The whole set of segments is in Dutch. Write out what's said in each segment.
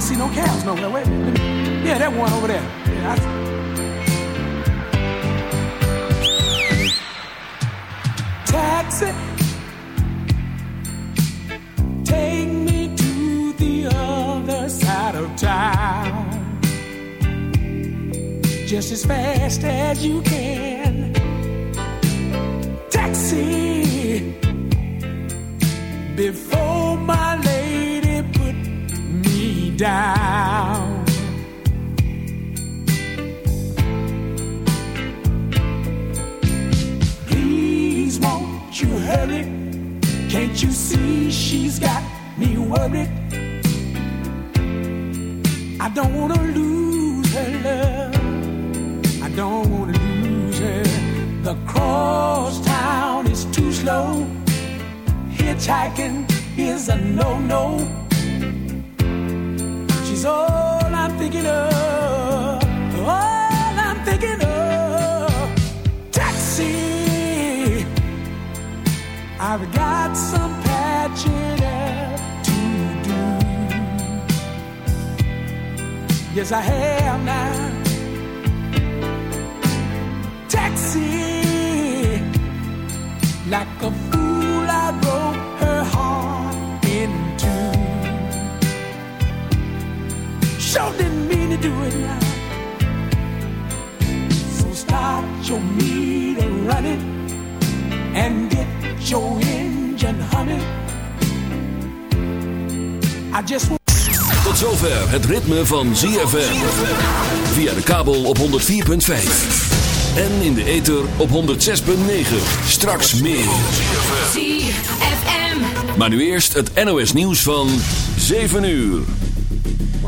don't see no cows nowhere. Wait, yeah, that one over there. Yeah, I, taxi. Take me to the other side of town. Just as fast as you can. Taxi. Before my down. Please, won't you hurry? Can't you see she's got me worried? I don't wanna lose her love. I don't wanna lose her. The cross town is too slow. Hitchhiking is a no-no. She's all I'm thinking of. All I'm thinking of. Taxi. I've got some patching up to do. Yes, I have now. Taxi. Like a do it now. So start your meter running and get your engine humming. I just want Tot zover het ritme van ZFM. Via de kabel op 104.5. En in de ether op 106.9. Straks meer. ZFM. Maar nu eerst het NOS nieuws van 7 uur.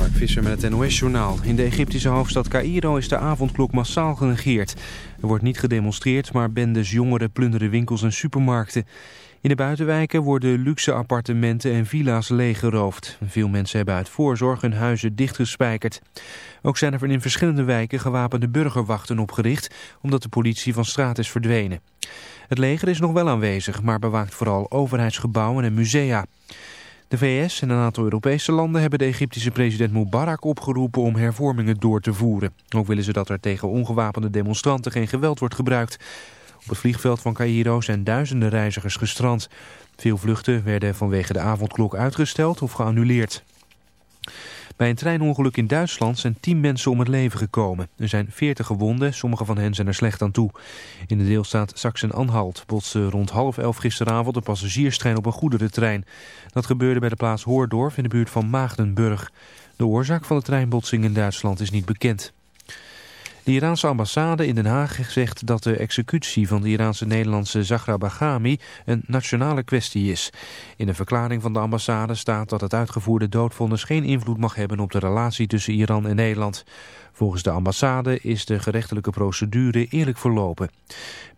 Mark Visser met het NOS-journaal. In de Egyptische hoofdstad Cairo is de avondklok massaal genegeerd. Er wordt niet gedemonstreerd, maar bendes jongeren plunderen winkels en supermarkten. In de buitenwijken worden luxe appartementen en villa's leeggeroofd. Veel mensen hebben uit voorzorg hun huizen dichtgespijkerd. Ook zijn er in verschillende wijken gewapende burgerwachten opgericht... omdat de politie van straat is verdwenen. Het leger is nog wel aanwezig, maar bewaakt vooral overheidsgebouwen en musea. De VS en een aantal Europese landen hebben de Egyptische president Mubarak opgeroepen om hervormingen door te voeren. Ook willen ze dat er tegen ongewapende demonstranten geen geweld wordt gebruikt. Op het vliegveld van Cairo zijn duizenden reizigers gestrand. Veel vluchten werden vanwege de avondklok uitgesteld of geannuleerd. Bij een treinongeluk in Duitsland zijn 10 mensen om het leven gekomen. Er zijn 40 gewonden, sommige van hen zijn er slecht aan toe. In de deelstaat Sachsen-Anhalt botste rond half elf gisteravond een passagierstrein op een goederentrein. Dat gebeurde bij de plaats Hoordorf in de buurt van Maagdenburg. De oorzaak van de treinbotsing in Duitsland is niet bekend. De Iraanse ambassade in Den Haag zegt dat de executie van de Iraanse Nederlandse Zahra Baghami een nationale kwestie is. In een verklaring van de ambassade staat dat het uitgevoerde doodvonnis geen invloed mag hebben op de relatie tussen Iran en Nederland. Volgens de ambassade is de gerechtelijke procedure eerlijk verlopen.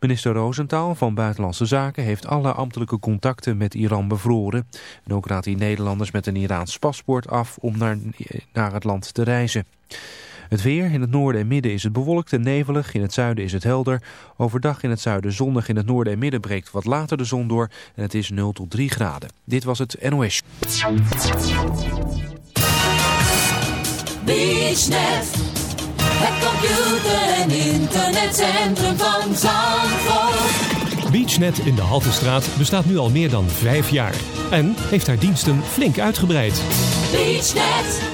Minister Rosenthal van Buitenlandse Zaken heeft alle ambtelijke contacten met Iran bevroren. En ook raadt hij Nederlanders met een Iraans paspoort af om naar, naar het land te reizen. Het weer, in het noorden en midden is het bewolkt en nevelig. In het zuiden is het helder. Overdag in het zuiden zonnig. In het noorden en midden breekt wat later de zon door. En het is 0 tot 3 graden. Dit was het NOS. BeachNet. Het computer- en internetcentrum van Zandvoort. BeachNet in de Haltestraat bestaat nu al meer dan vijf jaar. En heeft haar diensten flink uitgebreid. BeachNet.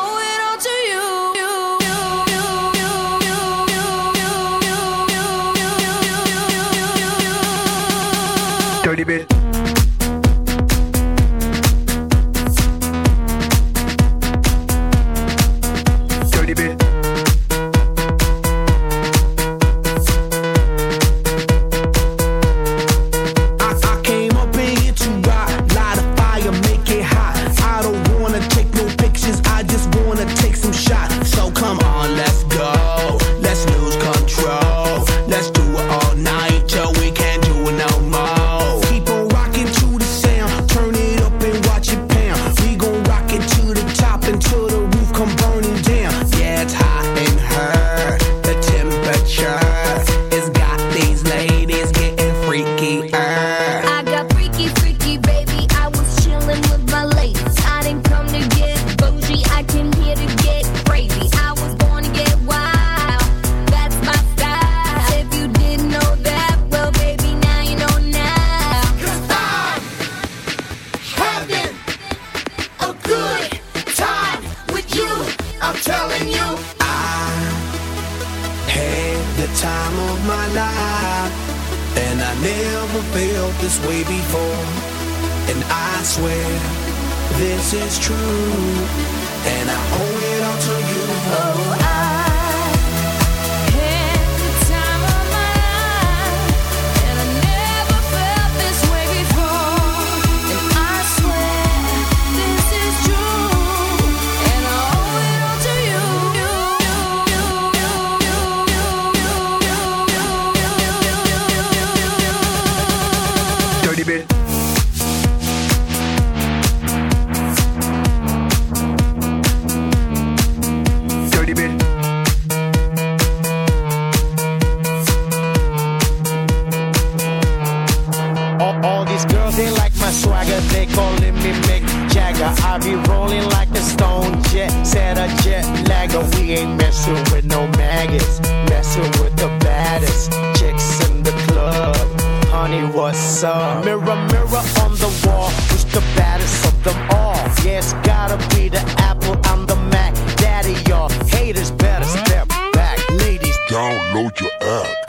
felt this way before, and I swear this is true, and I hope.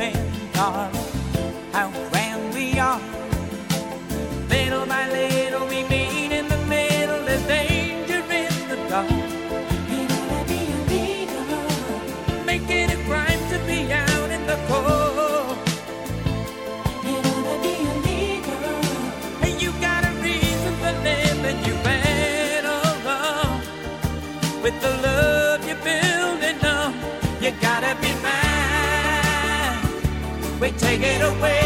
same time. Take it away.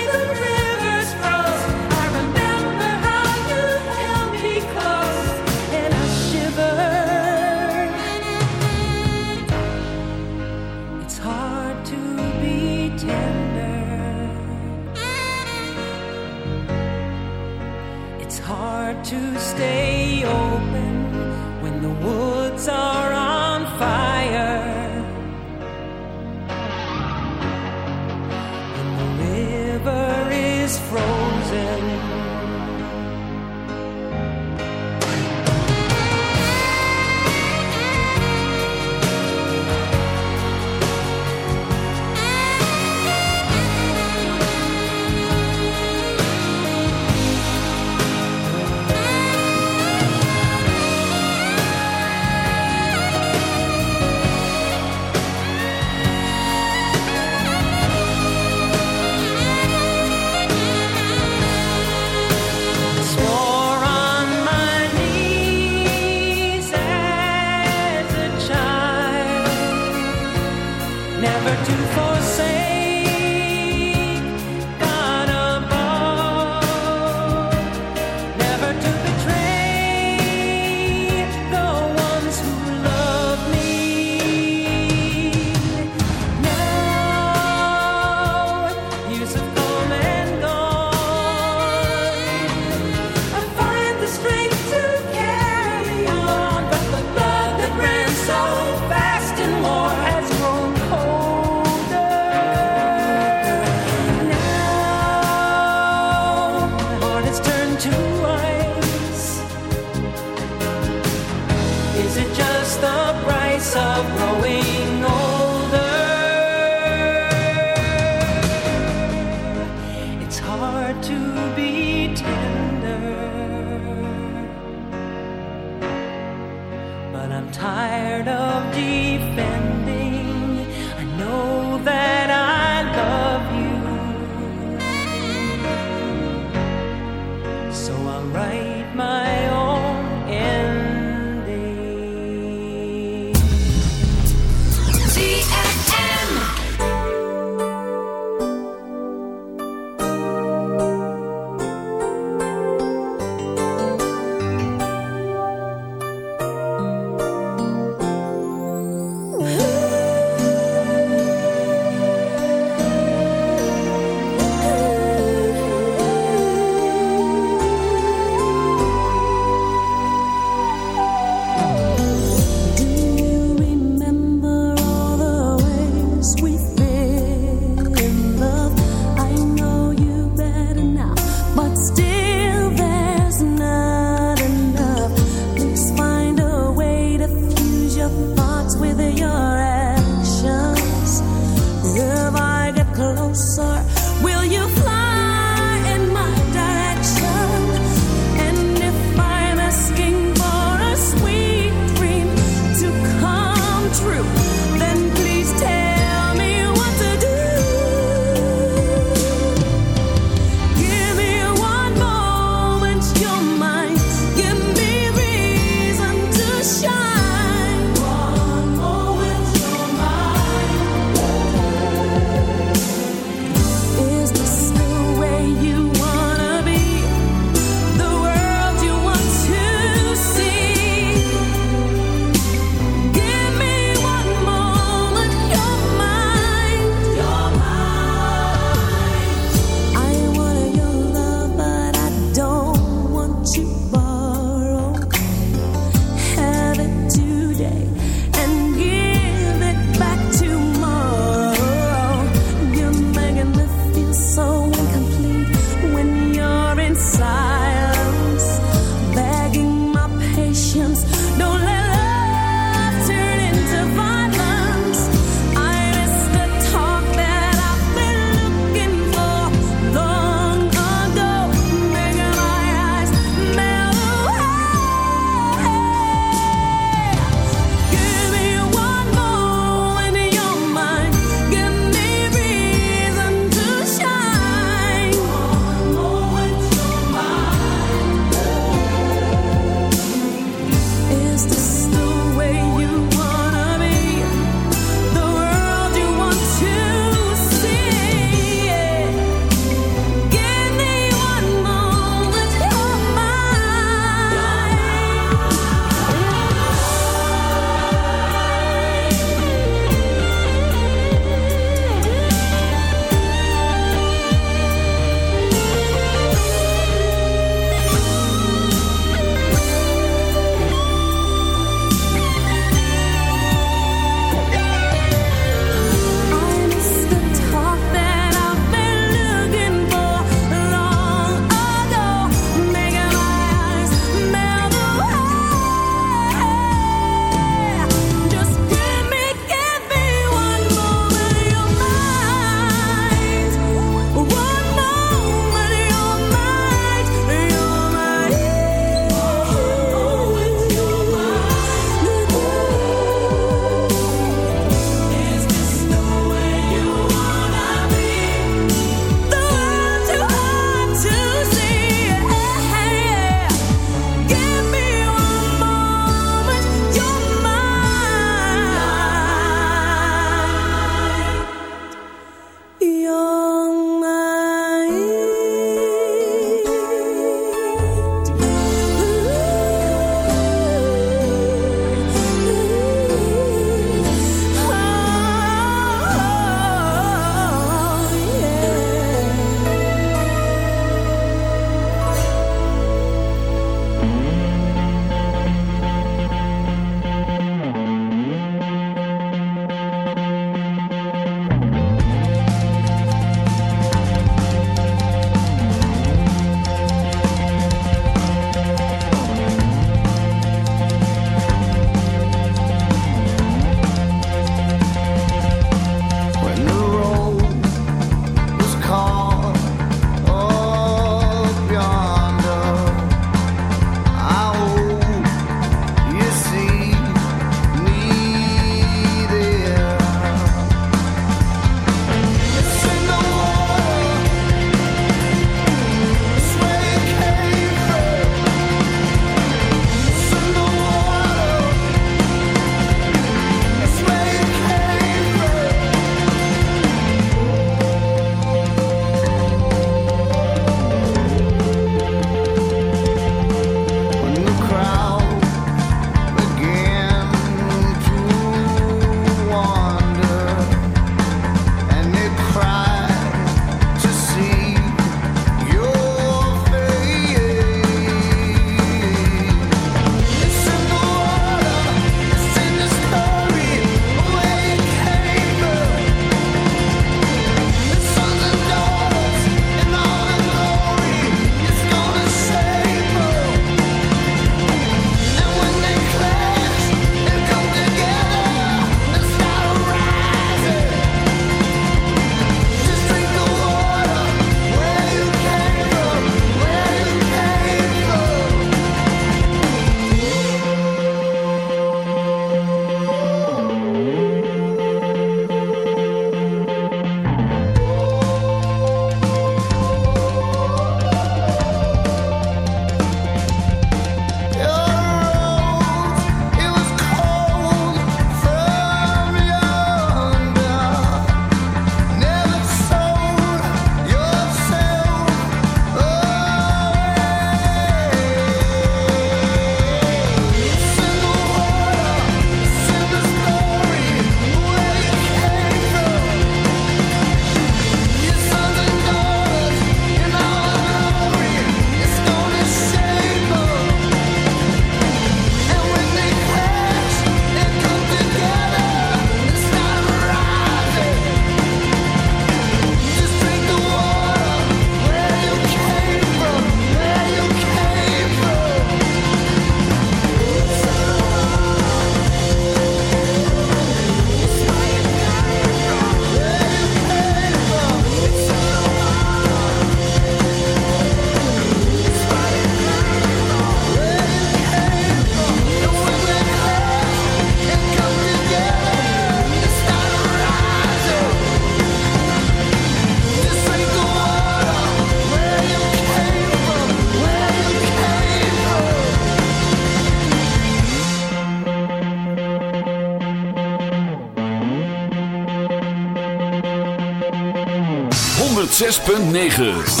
106.9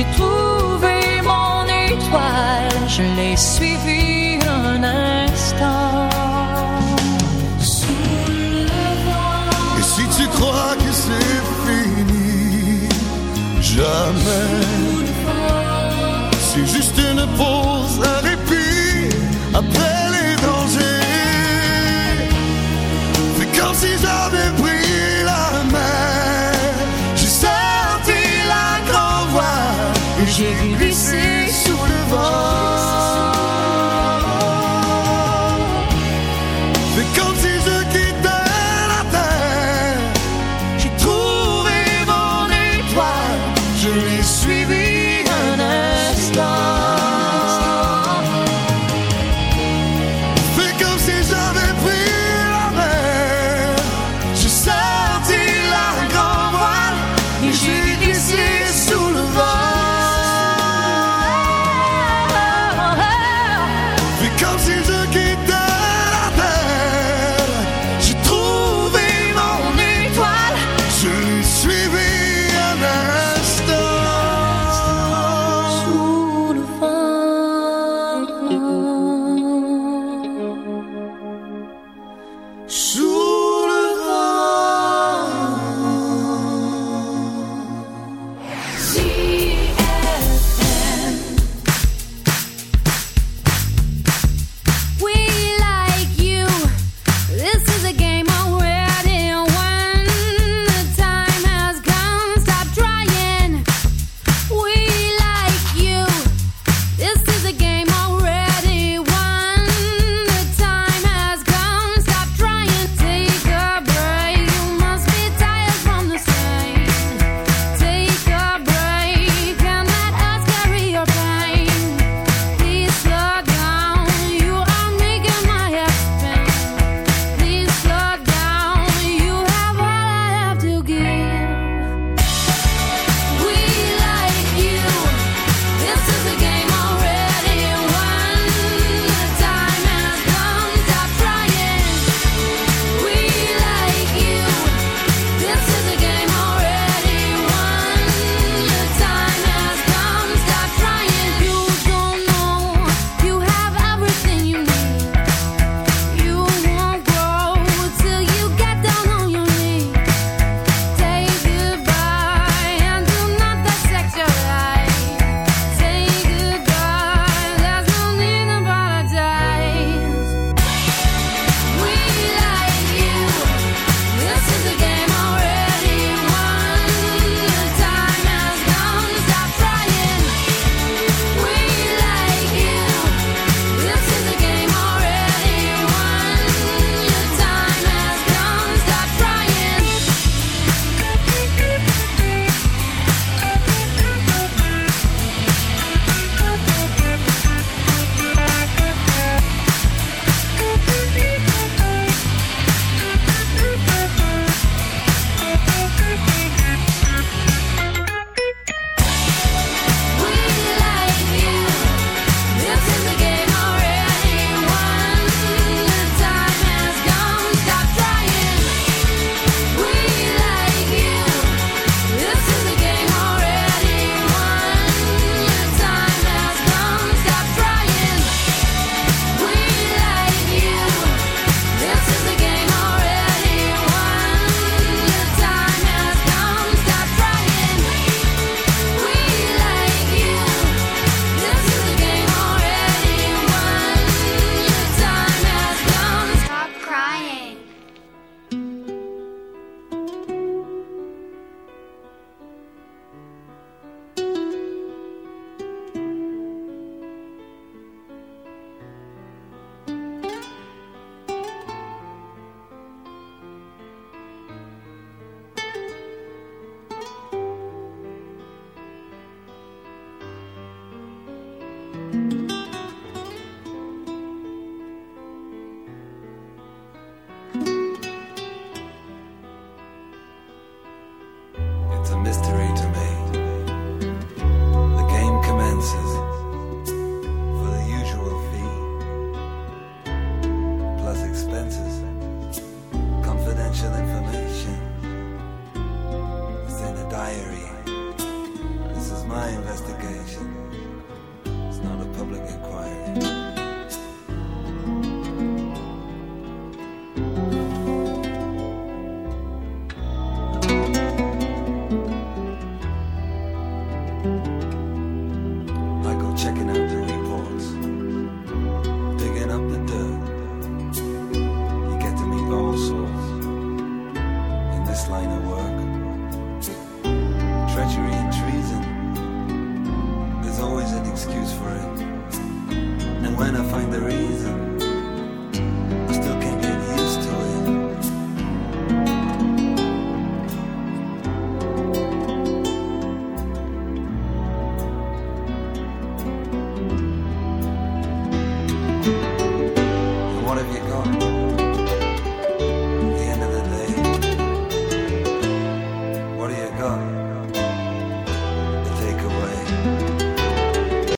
J'ai trouvé mon étoile, je l'ai suivi un instant. Et si tu crois que c'est fini, jamais. C'est juste une pause, un répit après les dangers. C'est comme si